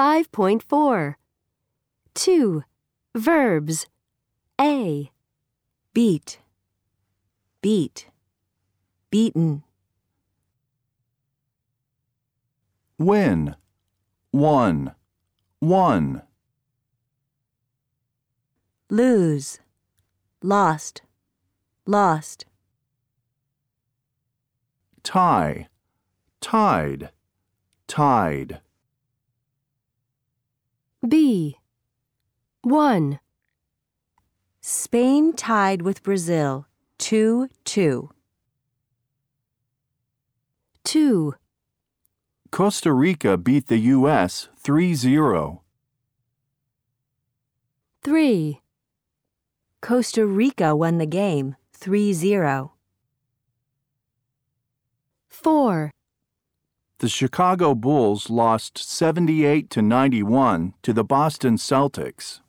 5.4 2. Verbs A. beat, beat, beaten, Win. won, One. lose, lost, lost, Tie. Tied. Tied. B. 1. Spain tied with Brazil 2 2. 2. Costa Rica beat the U.S. 3 0. 3. Costa Rica won the game 3 0. 4. The Chicago Bulls lost 78 to 91 to the Boston Celtics.